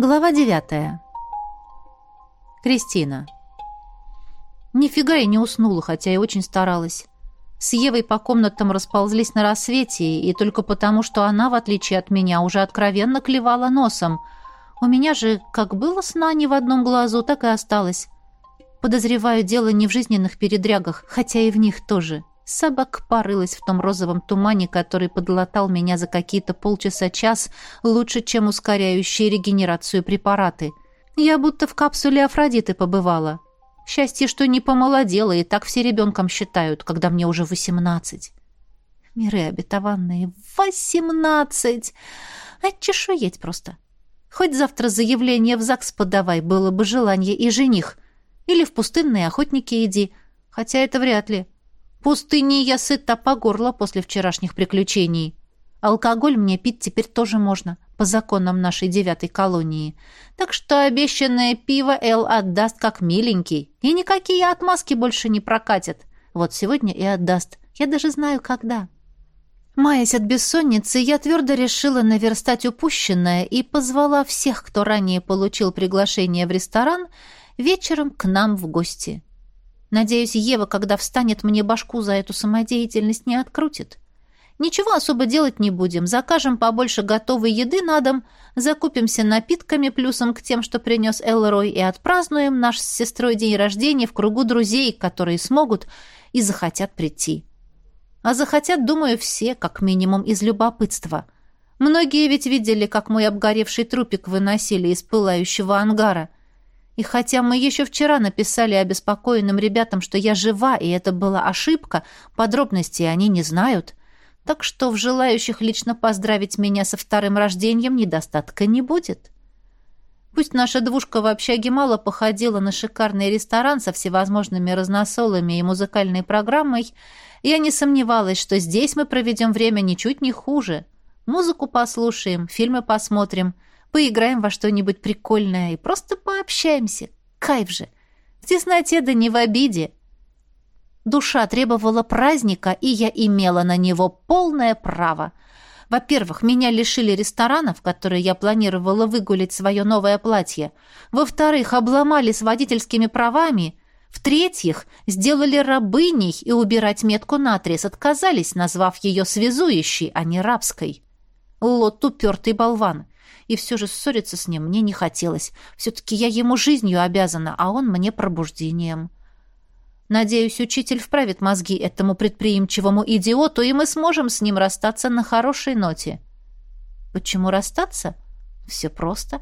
Глава девятая. Кристина. Нифига я не уснула, хотя и очень старалась. С Евой по комнатам расползлись на рассвете, и только потому, что она, в отличие от меня, уже откровенно клевала носом. У меня же как было сна не в одном глазу, так и осталось. Подозреваю, дело не в жизненных передрягах, хотя и в них тоже. Собак порылась в том розовом тумане, который подлатал меня за какие-то полчаса-час, лучше, чем ускоряющие регенерацию препараты. Я будто в капсуле Афродиты побывала. Счастье, что не помолодела, и так все ребенком считают, когда мне уже восемнадцать. Миры обетованные. Восемнадцать! Отчешуеть просто. Хоть завтра заявление в ЗАГС подавай, было бы желание и жених. Или в пустынные охотники иди. Хотя это вряд ли. Пустыни я сыта по горло после вчерашних приключений. Алкоголь мне пить теперь тоже можно, по законам нашей девятой колонии. Так что обещанное пиво Эл отдаст как миленький. И никакие отмазки больше не прокатят. Вот сегодня и отдаст. Я даже знаю, когда. Маясь от бессонницы, я твердо решила наверстать упущенное и позвала всех, кто ранее получил приглашение в ресторан, вечером к нам в гости. Надеюсь, Ева, когда встанет, мне башку за эту самодеятельность не открутит. Ничего особо делать не будем. Закажем побольше готовой еды на дом, закупимся напитками плюсом к тем, что принес Элрой, и отпразднуем наш с сестрой день рождения в кругу друзей, которые смогут и захотят прийти. А захотят, думаю, все, как минимум из любопытства. Многие ведь видели, как мой обгоревший трупик выносили из пылающего ангара. И хотя мы еще вчера написали обеспокоенным ребятам, что я жива, и это была ошибка, подробностей они не знают. Так что в желающих лично поздравить меня со вторым рождением недостатка не будет. Пусть наша двушка в общаге мало походила на шикарный ресторан со всевозможными разносолами и музыкальной программой, я не сомневалась, что здесь мы проведем время ничуть не хуже. Музыку послушаем, фильмы посмотрим — поиграем во что-нибудь прикольное и просто пообщаемся. Кайф же! В тесноте да не в обиде. Душа требовала праздника, и я имела на него полное право. Во-первых, меня лишили ресторана, в который я планировала выгулить свое новое платье. Во-вторых, обломали с водительскими правами. В-третьих, сделали рабыней и убирать метку натрез отказались, назвав ее связующей, а не рабской. Лот упертый болван и все же ссориться с ним мне не хотелось. Все-таки я ему жизнью обязана, а он мне пробуждением. Надеюсь, учитель вправит мозги этому предприимчивому идиоту, и мы сможем с ним расстаться на хорошей ноте. Почему расстаться? Все просто.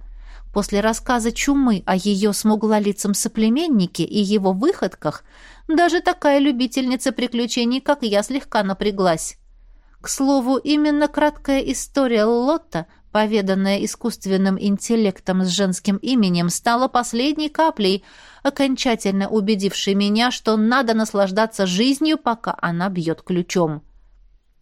После рассказа Чумы о ее смуглолицем соплеменнике и его выходках даже такая любительница приключений, как я, слегка напряглась. К слову, именно краткая история Лотта поведанная искусственным интеллектом с женским именем, стала последней каплей, окончательно убедившей меня, что надо наслаждаться жизнью, пока она бьет ключом.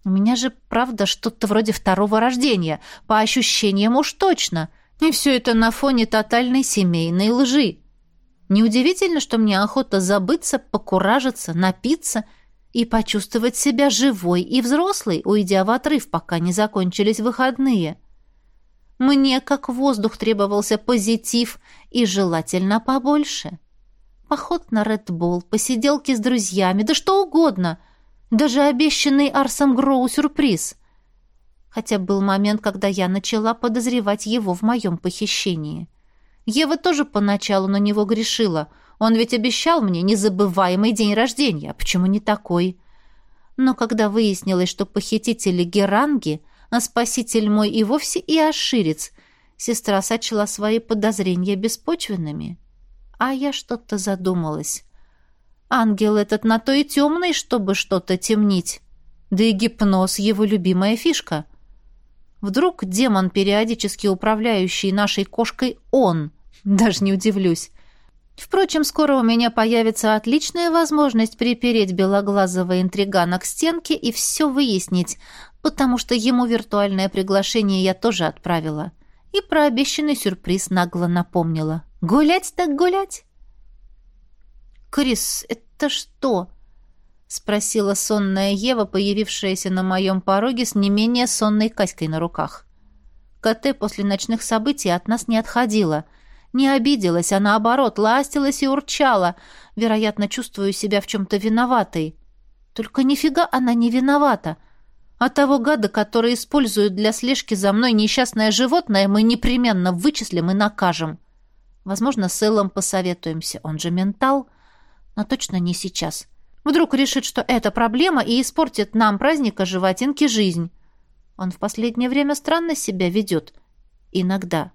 У меня же, правда, что-то вроде второго рождения, по ощущениям уж точно. И все это на фоне тотальной семейной лжи. Неудивительно, что мне охота забыться, покуражиться, напиться и почувствовать себя живой и взрослой, уйдя в отрыв, пока не закончились выходные. Мне, как воздух, требовался позитив и желательно побольше. Поход на Редбол, посиделки с друзьями, да что угодно. Даже обещанный Арсом Гроу сюрприз. Хотя был момент, когда я начала подозревать его в моем похищении. Ева тоже поначалу на него грешила. Он ведь обещал мне незабываемый день рождения. Почему не такой? Но когда выяснилось, что похитители Геранги — а спаситель мой и вовсе и оширец. Сестра сочла свои подозрения беспочвенными. А я что-то задумалась. Ангел этот на то и темный, чтобы что-то темнить. Да и гипноз — его любимая фишка. Вдруг демон, периодически управляющий нашей кошкой, он. Даже не удивлюсь. Впрочем, скоро у меня появится отличная возможность припереть белоглазого интригана к стенке и все выяснить, потому что ему виртуальное приглашение я тоже отправила. И про обещанный сюрприз нагло напомнила. «Гулять так гулять!» «Крис, это что?» — спросила сонная Ева, появившаяся на моем пороге с не менее сонной Каськой на руках. КТ после ночных событий от нас не отходила. Не обиделась, а наоборот, ластилась и урчала, вероятно, чувствую себя в чем-то виноватой. Только нифига она не виновата. А того гада, который использует для слежки за мной несчастное животное, мы непременно вычислим и накажем. Возможно, с Эллом посоветуемся, он же ментал, но точно не сейчас. Вдруг решит, что это проблема и испортит нам праздника животинки жизнь. Он в последнее время странно себя ведет. Иногда.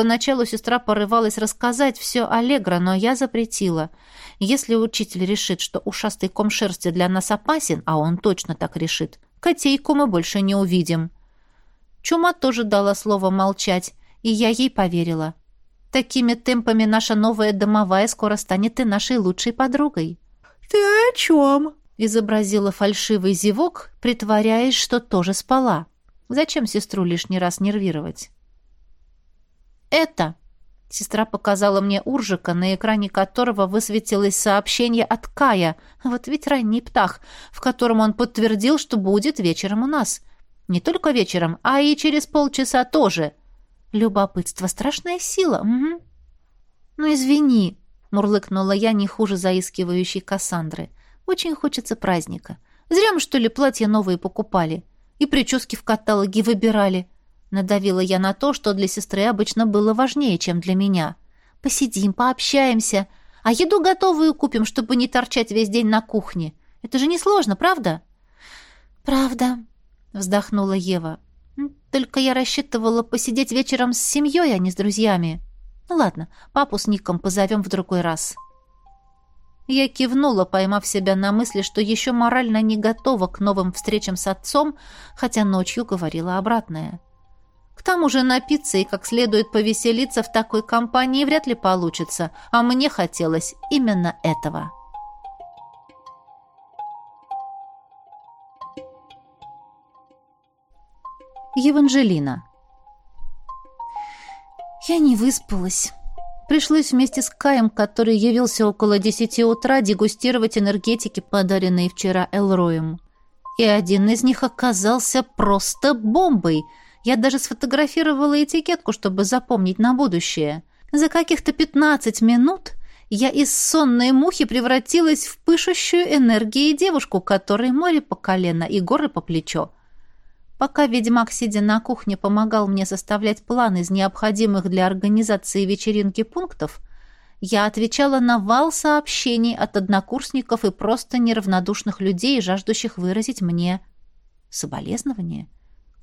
Поначалу сестра порывалась рассказать все Аллегро, но я запретила. Если учитель решит, что ушастый ком шерсти для нас опасен, а он точно так решит, котейку мы больше не увидим. Чума тоже дала слово молчать, и я ей поверила. Такими темпами наша новая домовая скоро станет и нашей лучшей подругой. «Ты о чем?» — изобразила фальшивый зевок, притворяясь, что тоже спала. Зачем сестру лишний раз нервировать? «Это...» — сестра показала мне Уржика, на экране которого высветилось сообщение от Кая, вот ведь ранний птах, в котором он подтвердил, что будет вечером у нас. Не только вечером, а и через полчаса тоже — Любопытство — страшная сила. Угу. Ну, извини, — мурлыкнула я не хуже заискивающей Кассандры. Очень хочется праздника. Зря мы, что ли, платья новые покупали. И прически в каталоге выбирали. Надавила я на то, что для сестры обычно было важнее, чем для меня. Посидим, пообщаемся. А еду готовую купим, чтобы не торчать весь день на кухне. Это же несложно, правда? Правда, вздохнула Ева. Только я рассчитывала посидеть вечером с семьей, а не с друзьями. Ну ладно, папу с Ником позовем в другой раз. Я кивнула, поймав себя на мысли, что еще морально не готова к новым встречам с отцом, хотя ночью говорила обратное. К тому же напиться и как следует повеселиться в такой компании вряд ли получится, а мне хотелось именно этого. Еванжелина. Я не выспалась. Пришлось вместе с Каем, который явился около десяти утра, дегустировать энергетики, подаренные вчера Элроем. И один из них оказался просто бомбой. Я даже сфотографировала этикетку, чтобы запомнить на будущее. За каких-то пятнадцать минут я из сонной мухи превратилась в пышущую энергией девушку, которой море по колено и горы по плечо. Пока ведьмак, сидя на кухне, помогал мне составлять план из необходимых для организации вечеринки пунктов, я отвечала на вал сообщений от однокурсников и просто неравнодушных людей, жаждущих выразить мне соболезнование.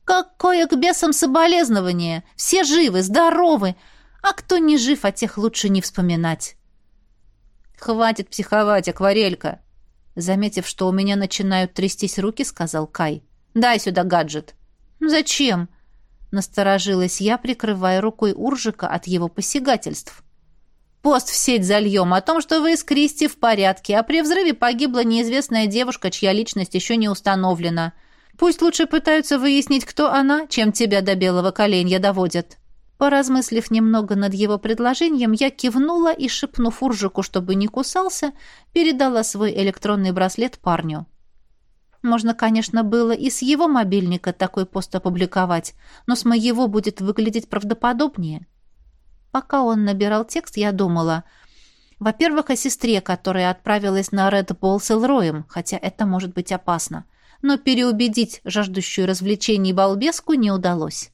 Какое к бесам соболезнование! Все живы, здоровы! А кто не жив, о тех лучше не вспоминать. «Хватит психовать, акварелька!» Заметив, что у меня начинают трястись руки, сказал Кай. Дай сюда гаджет». «Зачем?» — насторожилась я, прикрывая рукой Уржика от его посягательств. «Пост в сеть зальем о том, что вы с Кристи в порядке, а при взрыве погибла неизвестная девушка, чья личность еще не установлена. Пусть лучше пытаются выяснить, кто она, чем тебя до белого коленя доводят». Поразмыслив немного над его предложением, я кивнула и, шепнув Уржику, чтобы не кусался, передала свой электронный браслет парню. Можно, конечно, было и с его мобильника такой пост опубликовать, но с моего будет выглядеть правдоподобнее. Пока он набирал текст, я думала, во-первых, о сестре, которая отправилась на Ред Болл с Элроем, хотя это может быть опасно. Но переубедить жаждущую развлечений балбеску не удалось.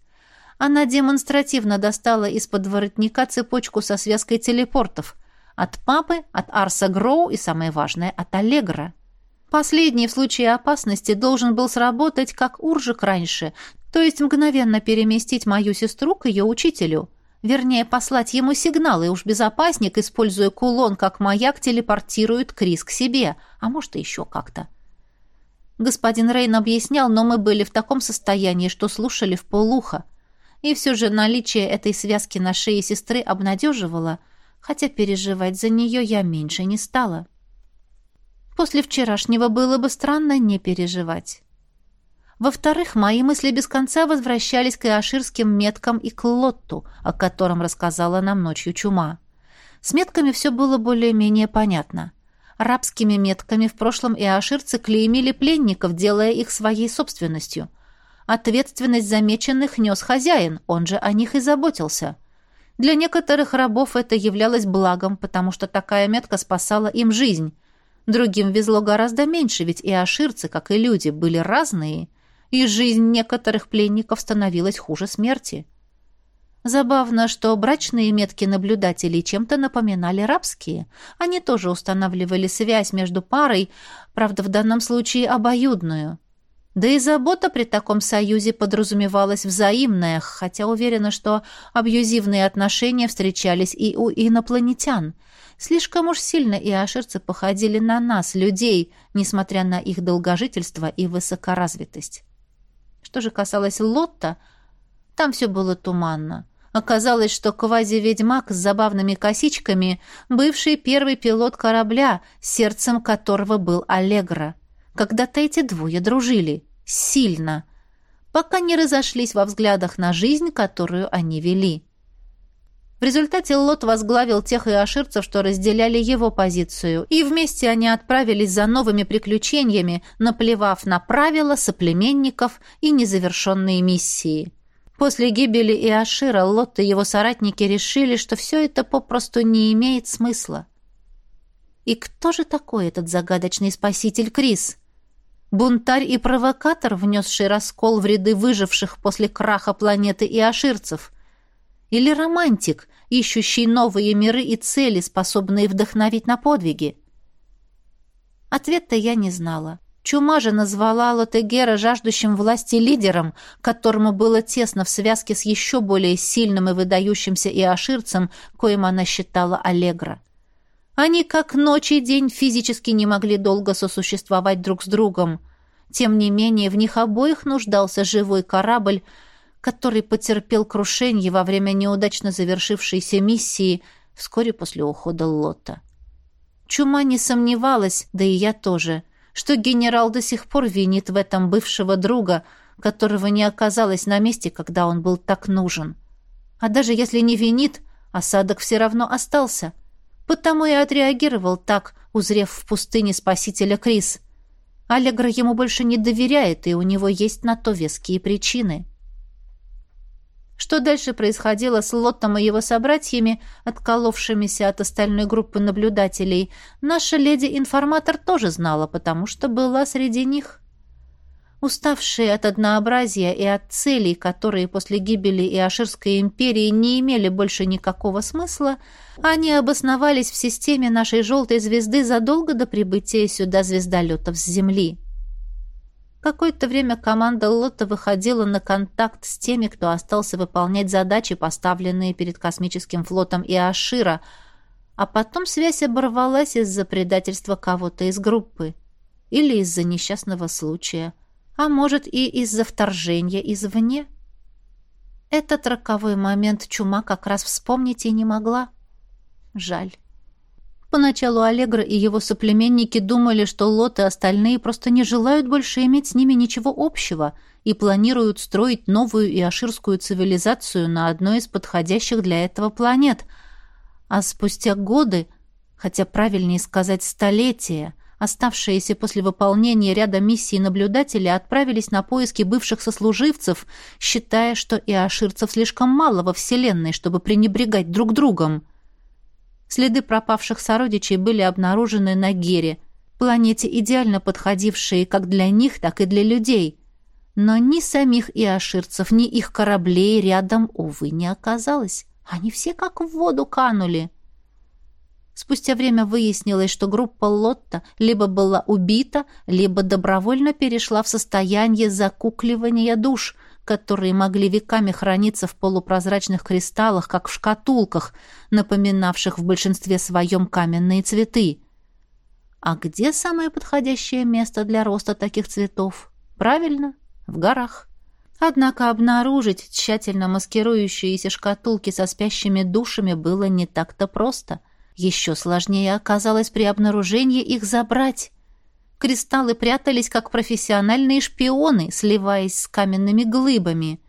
Она демонстративно достала из-под воротника цепочку со связкой телепортов. От папы, от Арса Гроу и, самое важное, от Аллегра. Последний в случае опасности должен был сработать как уржик раньше, то есть мгновенно переместить мою сестру к ее учителю. Вернее, послать ему сигнал, и уж безопасник, используя кулон как маяк, телепортирует Крис к себе, а может, и еще как-то. Господин Рейн объяснял, но мы были в таком состоянии, что слушали в полуха. И все же наличие этой связки на шее сестры обнадеживало, хотя переживать за нее я меньше не стала. После вчерашнего было бы странно не переживать. Во-вторых, мои мысли без конца возвращались к иоширским меткам и к Лотту, о котором рассказала нам ночью чума. С метками все было более-менее понятно. Рабскими метками в прошлом иоширцы клеймили пленников, делая их своей собственностью. Ответственность замеченных нес хозяин, он же о них и заботился. Для некоторых рабов это являлось благом, потому что такая метка спасала им жизнь. Другим везло гораздо меньше, ведь и аширцы, как и люди, были разные, и жизнь некоторых пленников становилась хуже смерти. Забавно, что брачные метки наблюдателей чем-то напоминали рабские. Они тоже устанавливали связь между парой, правда, в данном случае обоюдную. Да и забота при таком союзе подразумевалась взаимная, хотя уверена, что абьюзивные отношения встречались и у инопланетян. Слишком уж сильно и аширцы походили на нас, людей, несмотря на их долгожительство и высокоразвитость. Что же касалось Лотта, там все было туманно. Оказалось, что квази-ведьмак с забавными косичками — бывший первый пилот корабля, сердцем которого был Аллегра. Когда-то эти двое дружили. Сильно. Пока не разошлись во взглядах на жизнь, которую они вели. В результате Лот возглавил тех иоширцев, что разделяли его позицию, и вместе они отправились за новыми приключениями, наплевав на правила, соплеменников и незавершенные миссии. После гибели Иошира Лот и его соратники решили, что все это попросту не имеет смысла. И кто же такой этот загадочный спаситель Крис? Бунтарь и провокатор, внесший раскол в ряды выживших после краха планеты Иоширцев? Или романтик, ищущий новые миры и цели, способные вдохновить на подвиги? Ответа я не знала. Чума же назвала Лотегера жаждущим власти лидером, которому было тесно в связке с еще более сильным и выдающимся иоширцем, коим она считала Аллегра. Они как ночь и день физически не могли долго сосуществовать друг с другом. Тем не менее, в них обоих нуждался живой корабль, который потерпел крушение во время неудачно завершившейся миссии вскоре после ухода Лота. Чума не сомневалась, да и я тоже – что генерал до сих пор винит в этом бывшего друга, которого не оказалось на месте, когда он был так нужен. А даже если не винит, осадок все равно остался. Потому и отреагировал так, узрев в пустыне спасителя Крис. Аллегра ему больше не доверяет, и у него есть на то веские причины. Что дальше происходило с Лоттом и его собратьями, отколовшимися от остальной группы наблюдателей, наша леди-информатор тоже знала, потому что была среди них. Уставшие от однообразия и от целей, которые после гибели Иоширской империи не имели больше никакого смысла, они обосновались в системе нашей желтой звезды задолго до прибытия сюда звездолетов с Земли. Какое-то время команда Лотта выходила на контакт с теми, кто остался выполнять задачи, поставленные перед космическим флотом Иошира, а потом связь оборвалась из-за предательства кого-то из группы или из-за несчастного случая, а может и из-за вторжения извне. Этот роковой момент чума как раз вспомнить и не могла. Жаль. Поначалу Аллегра и его соплеменники думали, что Лот и остальные просто не желают больше иметь с ними ничего общего и планируют строить новую иоширскую цивилизацию на одной из подходящих для этого планет. А спустя годы, хотя правильнее сказать столетия, оставшиеся после выполнения ряда миссий наблюдатели отправились на поиски бывших сослуживцев, считая, что иоширцев слишком мало во Вселенной, чтобы пренебрегать друг другом. Следы пропавших сородичей были обнаружены на Гере, планете, идеально подходившей как для них, так и для людей. Но ни самих иоширцев, ни их кораблей рядом, увы, не оказалось. Они все как в воду канули. Спустя время выяснилось, что группа Лотта либо была убита, либо добровольно перешла в состояние закукливания душ, которые могли веками храниться в полупрозрачных кристаллах, как в шкатулках, напоминавших в большинстве своем каменные цветы. А где самое подходящее место для роста таких цветов? Правильно, в горах. Однако обнаружить тщательно маскирующиеся шкатулки со спящими душами было не так-то просто. Еще сложнее оказалось при обнаружении их забрать. Кристаллы прятались, как профессиональные шпионы, сливаясь с каменными глыбами.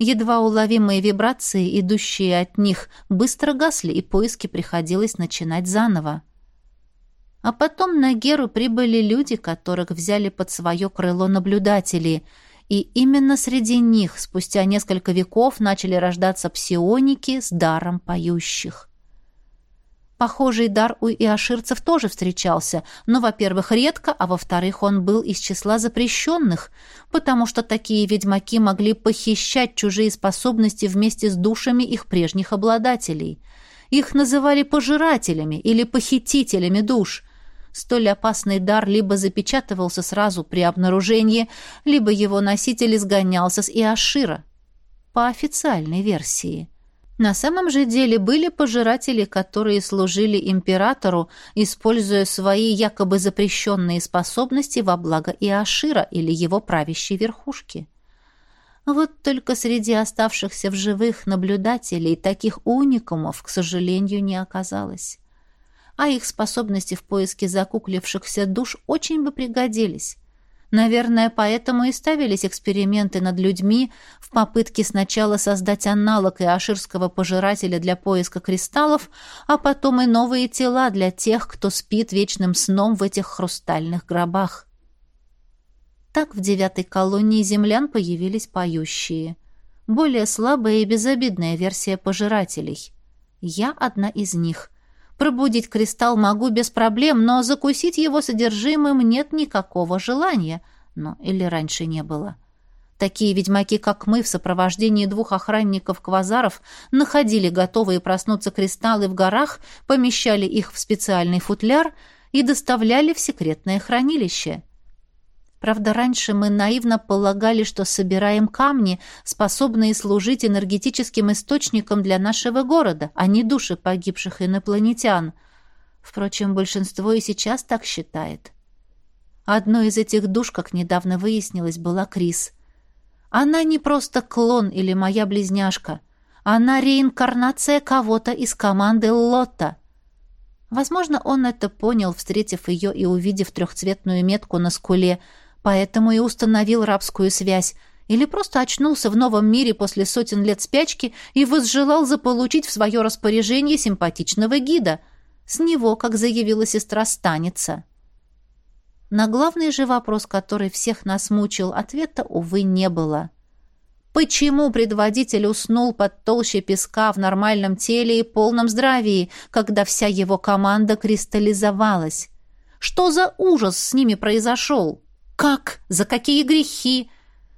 Едва уловимые вибрации, идущие от них, быстро гасли, и поиски приходилось начинать заново. А потом на Геру прибыли люди, которых взяли под свое крыло наблюдатели, И именно среди них спустя несколько веков начали рождаться псионики с даром поющих. Похожий дар у иоширцев тоже встречался, но, во-первых, редко, а во-вторых, он был из числа запрещенных, потому что такие ведьмаки могли похищать чужие способности вместе с душами их прежних обладателей. Их называли пожирателями или похитителями душ. Столь опасный дар либо запечатывался сразу при обнаружении, либо его носитель изгонялся с Иошира. По официальной версии – на самом же деле были пожиратели, которые служили императору, используя свои якобы запрещенные способности во благо Иошира или его правящей верхушки. Вот только среди оставшихся в живых наблюдателей таких уникумов, к сожалению, не оказалось. А их способности в поиске закуклившихся душ очень бы пригодились. Наверное, поэтому и ставились эксперименты над людьми в попытке сначала создать аналог иоширского пожирателя для поиска кристаллов, а потом и новые тела для тех, кто спит вечным сном в этих хрустальных гробах. Так в девятой колонии землян появились поющие. Более слабая и безобидная версия пожирателей. Я одна из них — Пробудить кристалл могу без проблем, но закусить его содержимым нет никакого желания. Ну, или раньше не было. Такие ведьмаки, как мы, в сопровождении двух охранников-квазаров, находили готовые проснуться кристаллы в горах, помещали их в специальный футляр и доставляли в секретное хранилище. Правда, раньше мы наивно полагали, что собираем камни, способные служить энергетическим источником для нашего города, а не души погибших инопланетян. Впрочем, большинство и сейчас так считает. Одной из этих душ, как недавно выяснилось, была Крис. Она не просто клон или моя близняшка. Она реинкарнация кого-то из команды Лотта. Возможно, он это понял, встретив ее и увидев трехцветную метку на скуле – Поэтому и установил рабскую связь. Или просто очнулся в новом мире после сотен лет спячки и возжелал заполучить в свое распоряжение симпатичного гида. С него, как заявила сестра, станется. На главный же вопрос, который всех нас мучил, ответа, увы, не было. Почему предводитель уснул под толщей песка в нормальном теле и полном здравии, когда вся его команда кристаллизовалась? Что за ужас с ними произошел? Как? За какие грехи?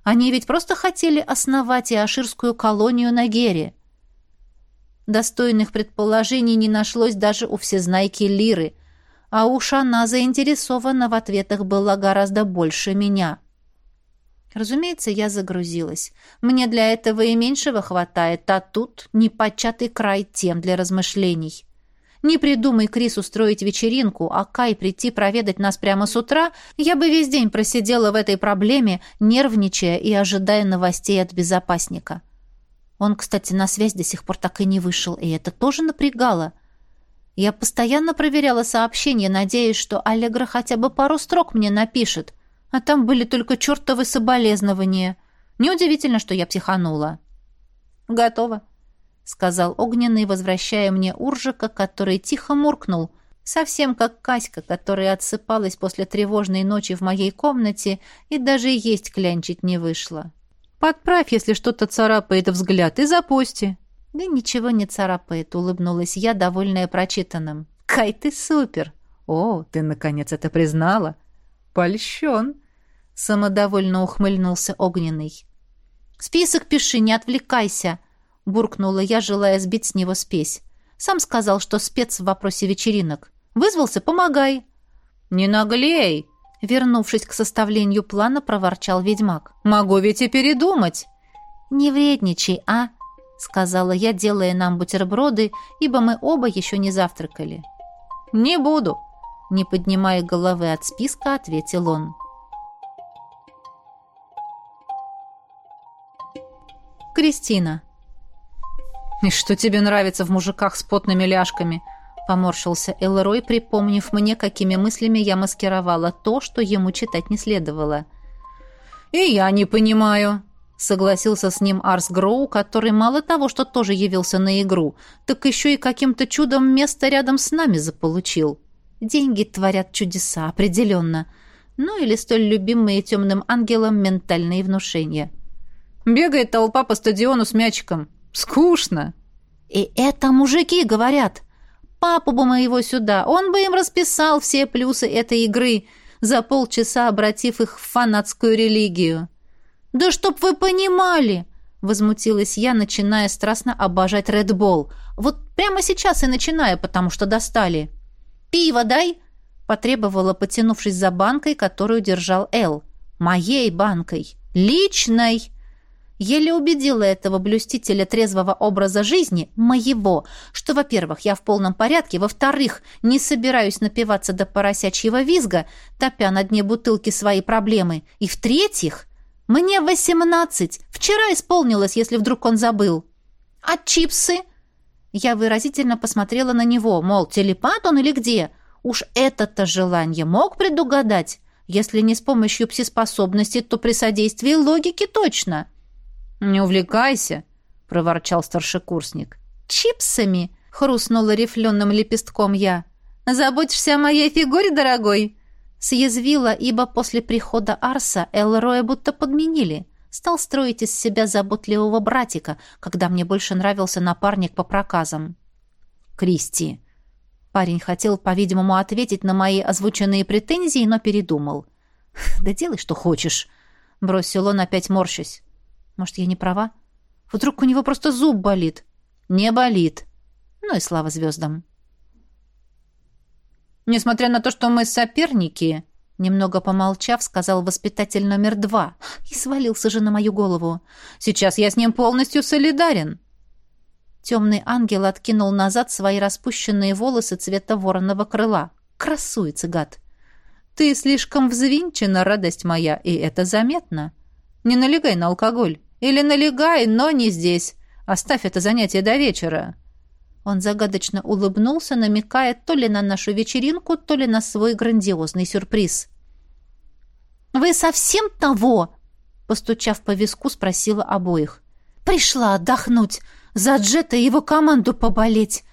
Они ведь просто хотели основать иоширскую колонию на Гере. Достойных предположений не нашлось даже у всезнайки Лиры, а уж она заинтересована в ответах была гораздо больше меня. Разумеется, я загрузилась. Мне для этого и меньшего хватает, а тут непочатый край тем для размышлений. Не придумай Крис устроить вечеринку, а Кай прийти проведать нас прямо с утра, я бы весь день просидела в этой проблеме, нервничая и ожидая новостей от безопасника. Он, кстати, на связь до сих пор так и не вышел, и это тоже напрягало. Я постоянно проверяла сообщения, надеясь, что Аллегра хотя бы пару строк мне напишет, а там были только чертовы соболезнования. Неудивительно, что я психанула. «Готово», сказал Огненный, возвращая мне Уржика, который тихо муркнул, совсем как Каська, которая отсыпалась после тревожной ночи в моей комнате и даже есть клянчить не вышла. «Подправь, если что-то царапает взгляд, и запусти». «Да ничего не царапает», — улыбнулась я, довольная прочитанным. «Кай, ты супер!» «О, ты, наконец, это признала?» «Польщен!» — самодовольно ухмыльнулся Огненный. «Список пиши, не отвлекайся!» Буркнула я, желая сбить с него спесь. Сам сказал, что спец в вопросе вечеринок. Вызвался, помогай. Не наглей, вернувшись к составлению плана, проворчал ведьмак. Могу ведь и передумать. Не вредничай, а? сказала я, делая нам бутерброды, ибо мы оба еще не завтракали. Не буду, не поднимая головы от списка, ответил он. Кристина «И что тебе нравится в мужиках с потными ляжками?» Поморщился Элрой, припомнив мне, какими мыслями я маскировала то, что ему читать не следовало. «И я не понимаю», — согласился с ним Арс Гроу, который мало того, что тоже явился на игру, так еще и каким-то чудом место рядом с нами заполучил. Деньги творят чудеса, определенно. Ну или столь любимые темным ангелом ментальные внушения. Бегает толпа по стадиону с мячиком. Скучно. И это мужики говорят. Папу бы моего сюда, он бы им расписал все плюсы этой игры, за полчаса обратив их в фанатскую религию. «Да чтоб вы понимали!» — возмутилась я, начиная страстно обожать Редбол. «Вот прямо сейчас и начинаю, потому что достали». «Пиво дай!» — потребовала, потянувшись за банкой, которую держал Эл. «Моей банкой! Личной!» Еле убедила этого блюстителя трезвого образа жизни, моего, что, во-первых, я в полном порядке, во-вторых, не собираюсь напиваться до поросячьего визга, топя на дне бутылки свои проблемы, и, в-третьих, мне восемнадцать, вчера исполнилось, если вдруг он забыл. А чипсы? Я выразительно посмотрела на него, мол, телепат он или где? Уж это-то желание мог предугадать. Если не с помощью псиспособности, то при содействии логики точно. — «Не увлекайся», — проворчал старшекурсник. «Чипсами!» — хрустнула рифленым лепестком я. «Заботишься о моей фигуре, дорогой?» Съязвила, ибо после прихода Арса Элроя будто подменили. Стал строить из себя заботливого братика, когда мне больше нравился напарник по проказам. «Кристи!» Парень хотел, по-видимому, ответить на мои озвученные претензии, но передумал. «Да делай, что хочешь», — бросил он, опять морщась. Может, я не права? Вдруг у него просто зуб болит? Не болит. Ну и слава звездам. Несмотря на то, что мы соперники, немного помолчав, сказал воспитатель номер два и свалился же на мою голову. Сейчас я с ним полностью солидарен. Темный ангел откинул назад свои распущенные волосы цвета вороного крыла. Красуется, гад. Ты слишком взвинчена, радость моя, и это заметно. Не налегай на алкоголь. Или налегай, но не здесь. Оставь это занятие до вечера». Он загадочно улыбнулся, намекая то ли на нашу вечеринку, то ли на свой грандиозный сюрприз. «Вы совсем того?» Постучав по виску, спросила обоих. «Пришла отдохнуть, за Джета и его команду поболеть!»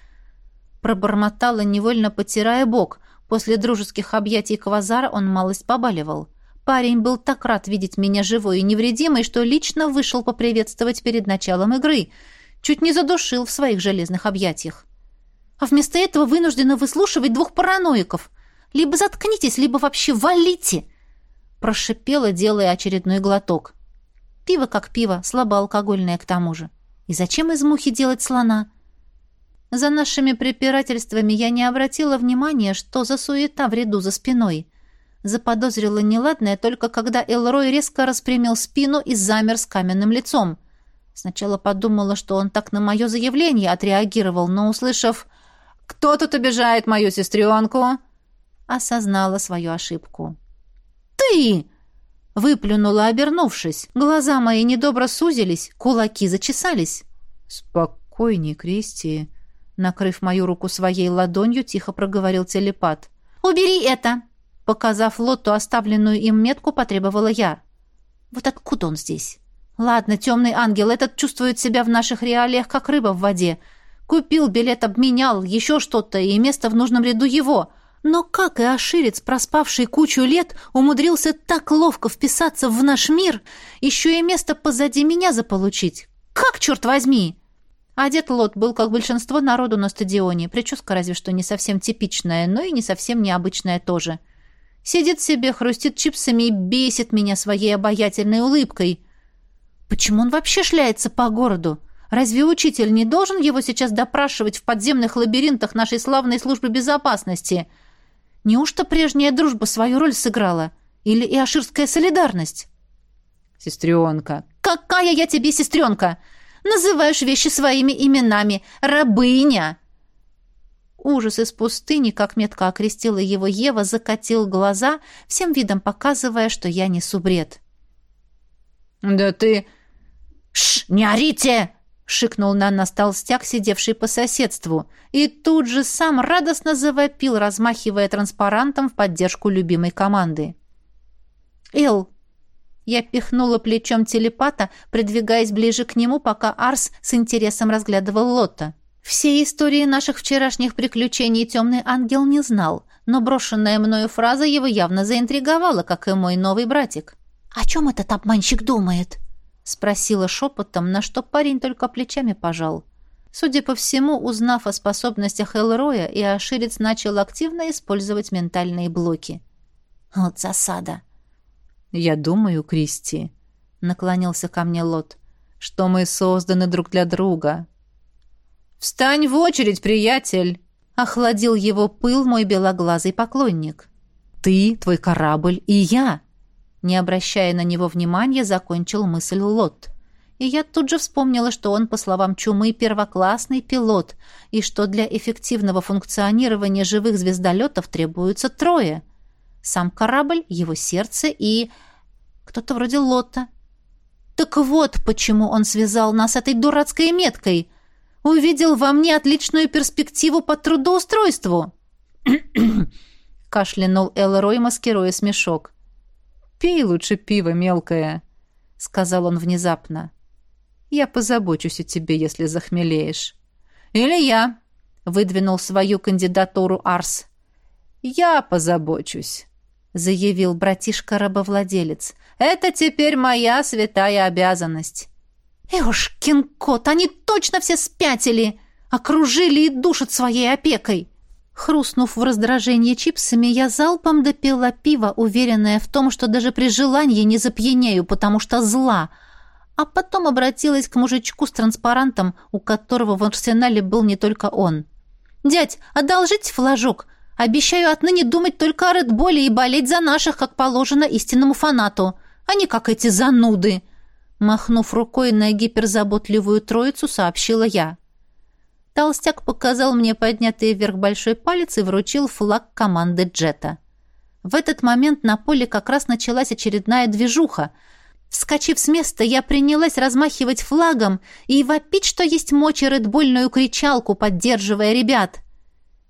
Пробормотала, невольно потирая бок. После дружеских объятий Квазара он малость побаливал. Парень был так рад видеть меня живой и невредимой, что лично вышел поприветствовать перед началом игры. Чуть не задушил в своих железных объятиях. А вместо этого вынуждена выслушивать двух параноиков. Либо заткнитесь, либо вообще валите!» Прошипела, делая очередной глоток. Пиво как пиво, слабоалкогольное к тому же. И зачем из мухи делать слона? За нашими препирательствами я не обратила внимания, что за суета в ряду за спиной. Заподозрила неладное только когда Элрой резко распрямил спину и замер с каменным лицом. Сначала подумала, что он так на мое заявление отреагировал, но, услышав «Кто тут обижает мою сестренку?» осознала свою ошибку. «Ты!» — выплюнула, обернувшись. Глаза мои недобро сузились, кулаки зачесались. «Спокойней, Кристи!» Накрыв мою руку своей ладонью, тихо проговорил телепат. «Убери это!» Показав Лотту оставленную им метку, потребовала я. «Вот откуда он здесь?» «Ладно, темный ангел, этот чувствует себя в наших реалиях, как рыба в воде. Купил билет, обменял, еще что-то, и место в нужном ряду его. Но как и Аширец, проспавший кучу лет, умудрился так ловко вписаться в наш мир, еще и место позади меня заполучить? Как, черт возьми!» Одет Лот был, как большинство народу на стадионе, прическа разве что не совсем типичная, но и не совсем необычная тоже – Сидит себе, хрустит чипсами и бесит меня своей обаятельной улыбкой. Почему он вообще шляется по городу? Разве учитель не должен его сейчас допрашивать в подземных лабиринтах нашей славной службы безопасности? Неужто прежняя дружба свою роль сыграла? Или и аширская солидарность? Сестренка. Какая я тебе сестренка? Называешь вещи своими именами. Рабыня. Ужас из пустыни, как метко окрестила его Ева, закатил глаза, всем видом показывая, что я несу бред. «Да ты...» «Ш, не орите!» — шикнул на нас толстяк, сидевший по соседству, и тут же сам радостно завопил, размахивая транспарантом в поддержку любимой команды. «Эл!» Я пихнула плечом телепата, придвигаясь ближе к нему, пока Арс с интересом разглядывал Лотта. Все истории наших вчерашних приключений темный ангел не знал, но брошенная мною фраза его явно заинтриговала, как и мой новый братик. «О чем этот обманщик думает?» — спросила шепотом, на что парень только плечами пожал. Судя по всему, узнав о способностях Элроя, и Аширец начал активно использовать ментальные блоки. Вот засада. «Я думаю, Кристи», — наклонился ко мне Лот, — «что мы созданы друг для друга». «Встань в очередь, приятель!» Охладил его пыл мой белоглазый поклонник. «Ты, твой корабль и я!» Не обращая на него внимания, закончил мысль Лот. И я тут же вспомнила, что он, по словам Чумы, первоклассный пилот, и что для эффективного функционирования живых звездолетов требуется трое. Сам корабль, его сердце и... кто-то вроде Лота. Так вот, почему он связал нас этой дурацкой меткой — увидел во мне отличную перспективу по трудоустройству. кашлянул Элрой, маскируя смешок. «Пей лучше пиво, мелкое», — сказал он внезапно. «Я позабочусь о тебе, если захмелеешь». «Или я», — выдвинул свою кандидатуру Арс. «Я позабочусь», — заявил братишка-рабовладелец. «Это теперь моя святая обязанность». «Эушкин кот, они точно все спятили! Окружили и душат своей опекой!» Хрустнув в раздражении чипсами, я залпом допила пиво, уверенная в том, что даже при желании не запьянею, потому что зла. А потом обратилась к мужичку с транспарантом, у которого в арсенале был не только он. «Дядь, одолжите флажок. Обещаю отныне думать только о Редболе и болеть за наших, как положено истинному фанату, а не как эти зануды!» Махнув рукой на гиперзаботливую троицу, сообщила я. Толстяк показал мне поднятый вверх большой палец и вручил флаг команды Джета. В этот момент на поле как раз началась очередная движуха. Вскочив с места, я принялась размахивать флагом и вопить, что есть мочи редбольную кричалку, поддерживая ребят.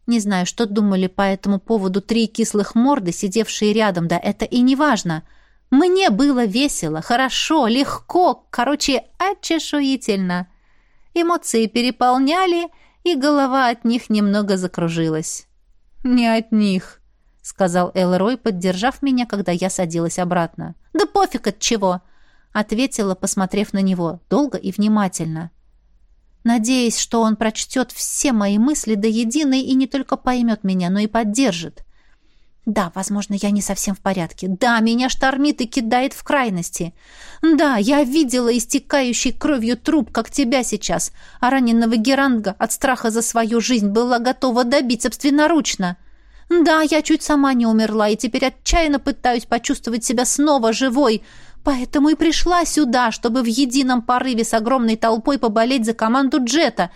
Не знаю, что думали по этому поводу три кислых морды, сидевшие рядом, да это и не важно — мне было весело, хорошо, легко, короче, очешуительно. Эмоции переполняли, и голова от них немного закружилась. «Не от них», — сказал Элрой, поддержав меня, когда я садилась обратно. «Да пофиг от чего», — ответила, посмотрев на него, долго и внимательно. Надеясь, что он прочтет все мои мысли до единой и не только поймет меня, но и поддержит. Да, возможно, я не совсем в порядке. Да, меня штормит и кидает в крайности. Да, я видела истекающий кровью труп, как тебя сейчас, а раненого Геранга от страха за свою жизнь была готова добить собственноручно. Да, я чуть сама не умерла и теперь отчаянно пытаюсь почувствовать себя снова живой, поэтому и пришла сюда, чтобы в едином порыве с огромной толпой поболеть за команду Джета.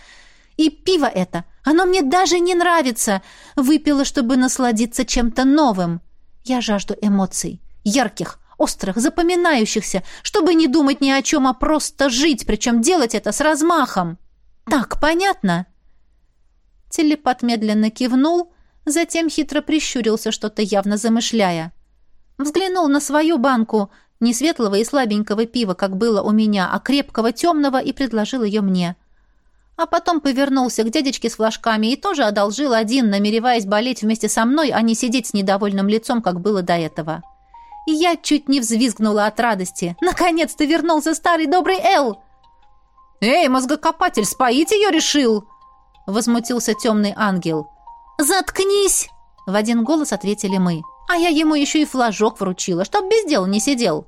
И пиво это оно мне даже не нравится. Выпила, чтобы насладиться чем-то новым. Я жажду эмоций. Ярких, острых, запоминающихся, чтобы не думать ни о чем, а просто жить, причем делать это с размахом. Так, понятно?» Телепат медленно кивнул, затем хитро прищурился, что-то явно замышляя. Взглянул на свою банку, не светлого и слабенького пива, как было у меня, а крепкого темного, и предложил ее мне а потом повернулся к дядечке с флажками и тоже одолжил один, намереваясь болеть вместе со мной, а не сидеть с недовольным лицом, как было до этого. И я чуть не взвизгнула от радости. Наконец-то вернулся старый добрый Эл! «Эй, мозгокопатель, споить ее решил!» Возмутился темный ангел. «Заткнись!» В один голос ответили мы. А я ему еще и флажок вручила, чтоб без дела не сидел.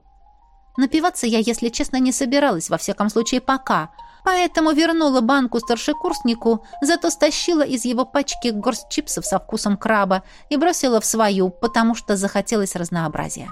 Напиваться я, если честно, не собиралась, во всяком случае, пока — Поэтому вернула банку старшекурснику, зато стащила из его пачки горсть чипсов со вкусом краба и бросила в свою, потому что захотелось разнообразия.